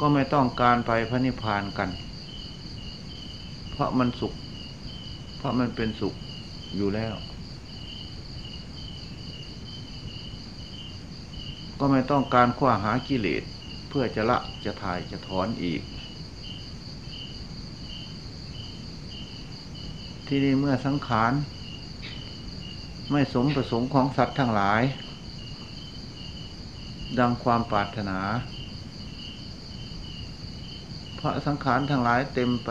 ก็ไม่ต้องการไปพระนิพพานกัน เพราะมันสุข เพราะมันเป็นสุขอยู่แล้ว ก็ไม่ต้องการคว้าหากิเลสเพื่อจะละจะถ่ายจะถอนอีก ที่นี่เมื่อสังขาร ไม่สมประสงค์ของสัตว์ทั้งหลาย ดังความปรารถนาเพราะสังขารทั้งหลายเต็มไป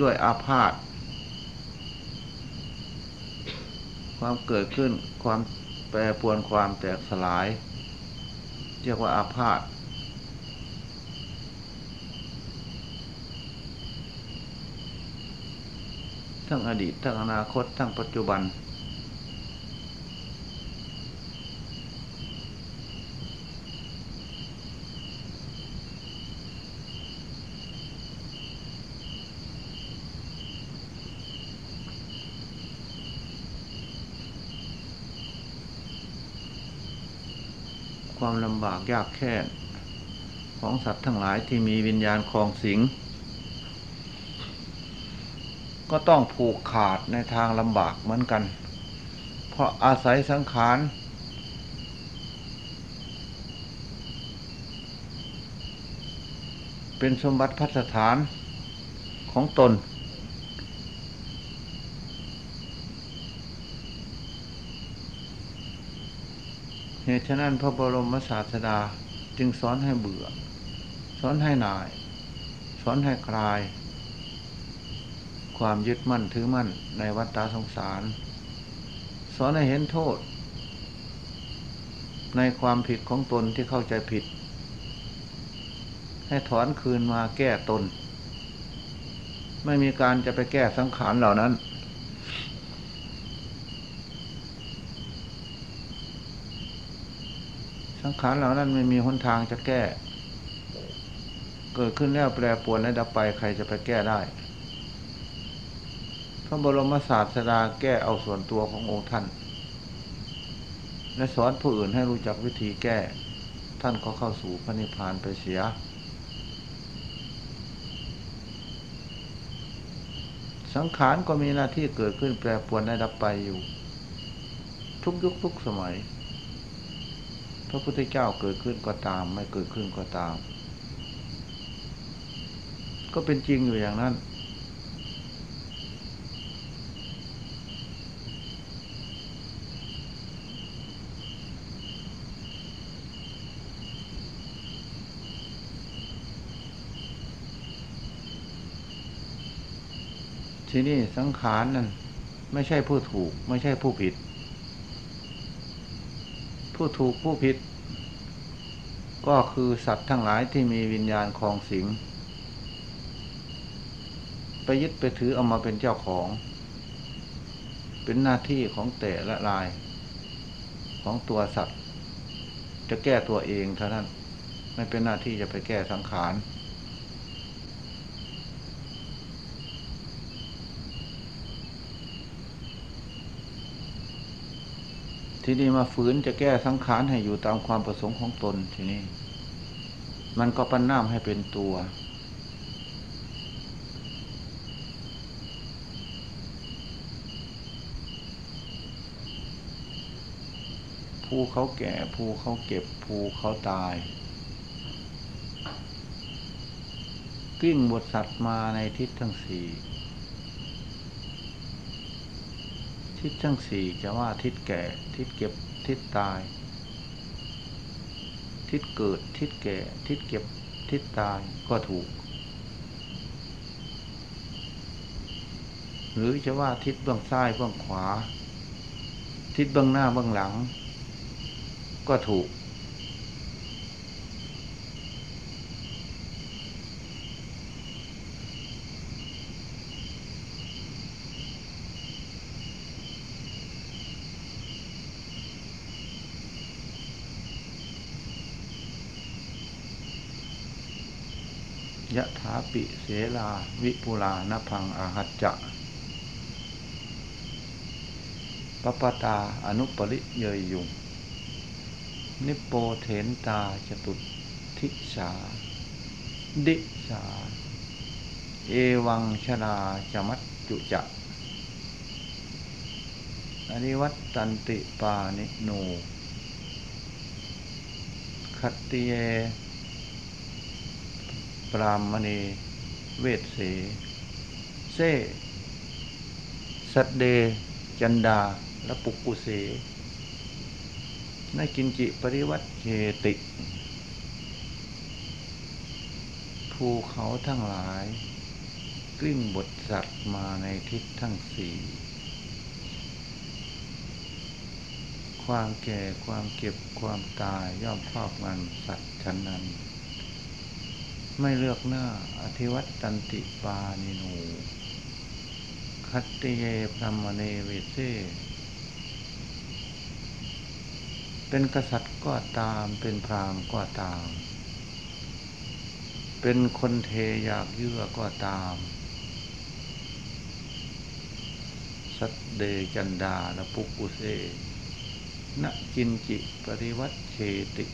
ด้วยอาพาธความเกิดขึ้นความแปรปวนความแตกสลาย เรียกว่าอาพาธ ทั้งอดีต ทั้งอนาคต ทั้งปัจจุบัน ความลำบากยากแค้นของสัตว์ทั้งหลายที่มีวิญญาณคลองสิง ก็ต้องผูกขาดในทางลำบากเหมือนกัน เพราะอาศัยสังขาร เป็นสมบัติพัฒฐานของตน เหตุฉะนั้นพระบรมศาสดาจึงสอนให้เบื่อ สอนให้หน่าย สอนให้คลาย ความยึดมั่นถือมั่นในวัฏฏะสงสาร สอนให้เห็นโทษ ในความผิดของตนที่เข้าใจผิด ให้ถอนคืนมาแก้ตน ไม่มีการจะไปแก้สังขารเหล่านั้น สังขารเหล่านั้นไม่มีหนทางจะแก้ เกิดขึ้นแล้วแปรปรวนและดับไปใครจะไปแก้ได้ พระบรมศาสดาแก้เอาส่วนตัวขององค์ท่าน และสอนผู้อื่นให้รู้จักวิธีแก้ ท่านก็เข้าสู่พระนิพพานไปเสีย สังขารก็มีหน้าที่เกิดขึ้นแปรปรวนและดับไปอยู่ ทุกยุคทุกสมัย พระพุทธเจ้าเกิดขึ้นก็ตาม ไม่เกิดขึ้นก็ตาม ก็เป็นจริงอยู่อย่างนั้น ที่นี่สังขารนั่นไม่ใช่ผู้ถูก ไม่ใช่ผู้ผิด ผู้ถูกผู้ผิด ก็คือสัตว์ทั้งหลายที่มีวิญญาณคลองสิงไปยึดไปถือเอามาเป็นเจ้าของ เป็นหน้าที่ของแต่ละลาย ของตัวสัตว์ จะแก้ตัวเองเท่านั้น ไม่เป็นหน้าที่จะไปแก้สังขาร ทีนี้มาฝืนจะแก้สังขารให้อยู่ตามความประสงค์ของตนทีนี้ มันก็ปั้นน้ำให้เป็นตัว ผู้เขาแก่ ผู้เขาเก็บ ผู้เขาตาย กิ้งบทสัตว์มาในทิศทั้งสี่ ทิศทั้งสี่จะว่าทิศแก่ ทิศเก็บ ทิศตาย ทิศเกิด ทิศแก่ ทิศเก็บ ทิศตายก็ถูก หรือจะว่าทิศเบื้องซ้ายเบื้องขวา ทิศเบื้องหน้าเบื้องหลัง ก็ถูกยะถาปิเสลา วิปุลานพังอาหัจจะปปตาอนุปริเยยยุง นิโปเถนตาจตุทิสา ดิสา เอวังชนาจมัจจุจะอนิวัตตันติปานิโนคัตติเย ปรามณี เวทเสเซสัตเด จันดา และปุกุเสนกินจิปริวัติเจติ ภูเขาทั้งหลาย กลิ้งบทสัตว์มาในทิศทั้งสี่ ความแก่ความเจ็บความตายย่อมครอบงำสัตว์ฉันนั้น ไม่เลือกหน้า อธิวัตตันติปาณิโน ขัตติเยพราหมะเณ เวสเสเป็นกษัตริย์ก็ตาม เป็นพราหมณ์ก็ตาม เป็นคนเทหยากเยื่อก็ตาม สัตเดจันดาและปุกุเสนกินจิปริวัตเชติ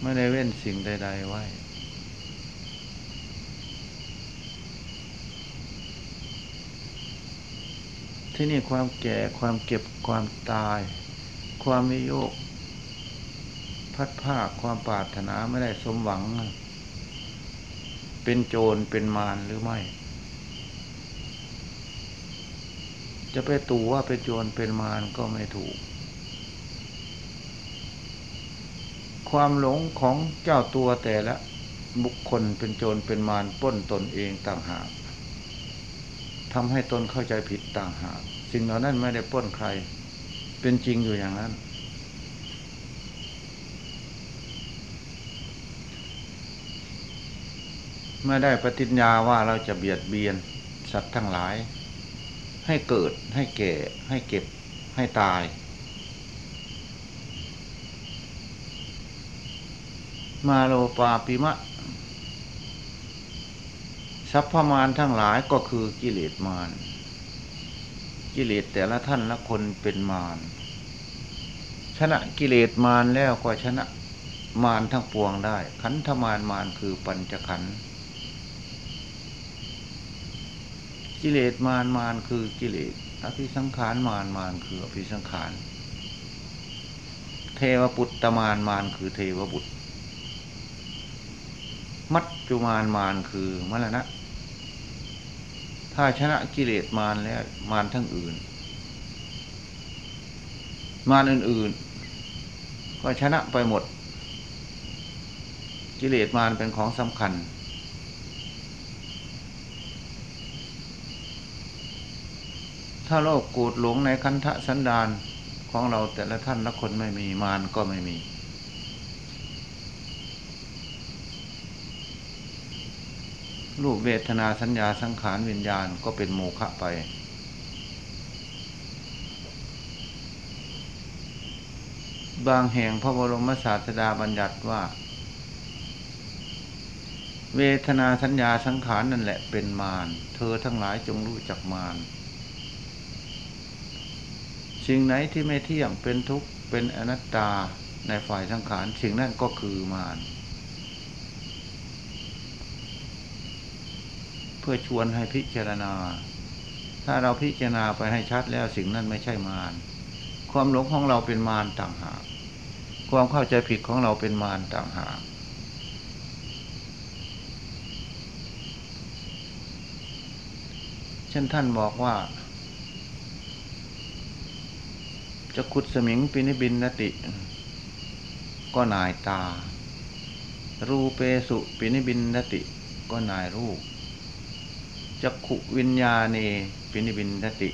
ไม่ได้เว้นสิ่งใด ๆ ไว้ ที่นี่ความแก่ความเก็บความตาย ความมิโยกพัดผ้าความปรารถนาไม่ได้สมหวัง เป็นโจรเป็นมารหรือไม่ จะไปตู่ว่าเป็นโจรเป็นมารก็ไม่ถูก ความหลงของเจ้าตัวแต่ละบุคคลเป็นโจรเป็นมารป้นตนเองต่างหาก ทำให้ตนเข้าใจผิดต่างหากสิ่งเหล่านั้นไม่ได้ป้นใคร เป็นจริงอยู่อย่างนั้นเมื่อได้ปฏิญญาว่าเราจะเบียดเบียนสัตว์ทั้งหลาย ให้เกิดให้แก่ ให้เก็บให้ตาย มาโลปาปิมะ สัพพมารทั้งหลายก็คือกิเลสมารกิเลสแต่ละท่านละคนเป็นมารชนะกิเลสมารแล้วก็ชนะมารทั้งปวงได้ ขันธมารมารคือปัญจขันธ์กิเลสมารมารคือกิเลสอภิสังขารมารมารคืออภิสังขารเทวปุตตมารมารคือเทวบุตร มัจจุมารมารคือมรณะ ถ้าชนะกิเลสมารแล้ว มารทั้งอื่น มารอื่นๆ ก็ชนะไปหมด กิเลสมารเป็นของสำคัญ ถ้าโลกกูดหลงในคันธสันดานของเราแต่ละท่านละคนไม่มีมารก็ไม่มี รูปเวทนาสัญญาสังขารวิญญาณก็เป็นโมฆะไป บางแห่งพระบรมศาสดาบัญญัติว่า เวทนาสัญญาสังขารนั่นแหละเป็นมารเธอทั้งหลายจงรู้จักมารสิ่งไหนที่ไม่เที่ยงเป็นทุกข์เป็นอนัตตาในฝ่ายสังขารสิ่งนั้นก็คือมาร พื่อชวนให้พิจารณา ถ้าเราพิจารณาไปให้ชัดแล้วสิ่งนั้นไม่ใช่มาร ความหลงของเราเป็นมารต่างหาก ความเข้าใจผิดของเราเป็นมารต่างหากเช่นท่านบอกว่าจะขุดสมิงปินิบินนติ ก็นายตา รูเปสุปินิบินนติ ก็นายรูป จักขุวิญญาเนปินิบินนติ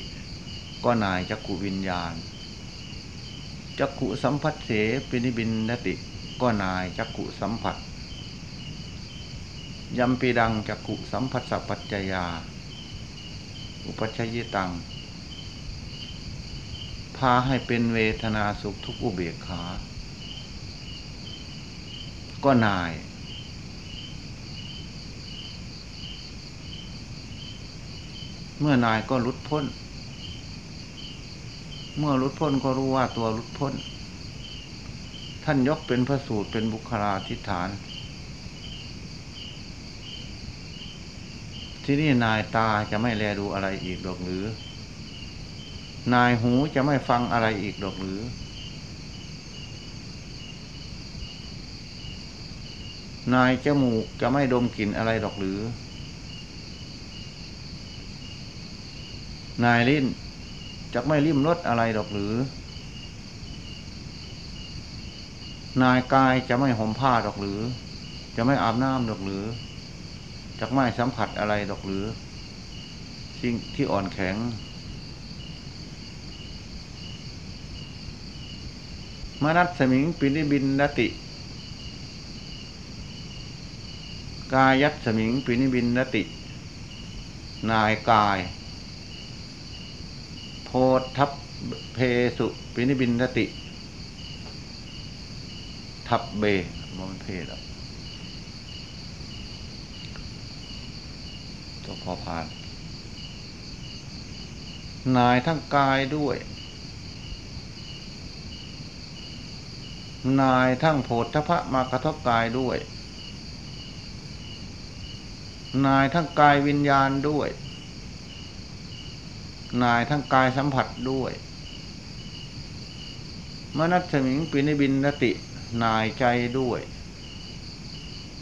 ก็นายจักขุวิญญาณจักขุสัมผัสเสปินิบินนติ ก็นายจักขุสัมผัสยำปีดังจักขุสัมผัสสัพพัจจยา อุปชัยตัง พาให้เป็นเวทนาสุขทุกอุเบกขา ก็นาย เมื่อนายก็ลุดพ้น เมื่อลุดพ้นก็รู้ว่าตัวลุดพ้น ท่านยกเป็นพระสูตรเป็นบุคลาธิฐาน ที่นี่นายตาจะไม่แลดูอะไรอีกดอกหรือ นายหูจะไม่ฟังอะไรอีกหรอกหรือ นายจมูกจะไม่ดมกลิ่นอะไรหรอกหรือ นายลิ้นจะไม่ลิ้มรสอะไรหรอกหรือ นายกายจะไม่ห่มผ้าหรอกหรือ จะไม่อาบน้ำหรอกหรือจะไม่สัมผัสอะไรหรอกหรือ สิ่งที่อ่อนแข็ง มนัสสมิงปินิบินนติ กายัตสมิงปินิบินนติ นายกาย พทัพเพสุปินิบินนติ ทับเบมันเพศอะตัวพอผ่าน นายทั้งกายด้วย นายทั้งโพธพะมากระทบกายด้วย นายทั้งกายวิญญาณด้วย นายทั้งกายสัมผัสด้วยมนัตมิงปินิบินนตินายใจด้วย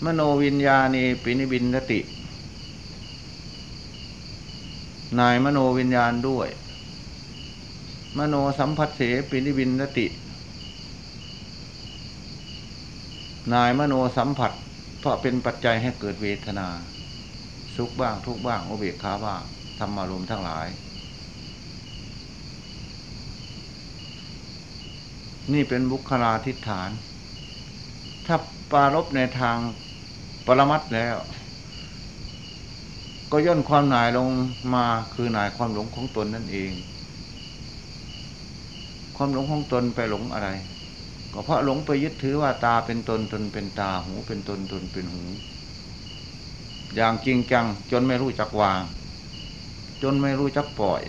มโนวิญญาณีปินิบินนติ นายมโนวิญญาณด้วย มโนสัมผัสเสปินิบินนติ นายมโนสัมผัส เพราะเป็นปัจจัยให้เกิดเวทนา สุขบ้างทุกบ้างโอเบกขาบ้างธรรมารมทั้งหลาย นี่เป็นบุคลาทิฐาน ถ้าปารบในทางปรมัตแล้ว ก็ย่นความหนายลงมาคือหนายความหลงของตนนั่นเอง ความหลงของตนไปหลงอะไร ก็เพราะหลงไปยึดถือว่าตาเป็นตนตนเป็นตาหูเป็นตนตนเป็นหู อย่างจริงจังจนไม่รู้จักวาง จนไม่รู้จักปล่อย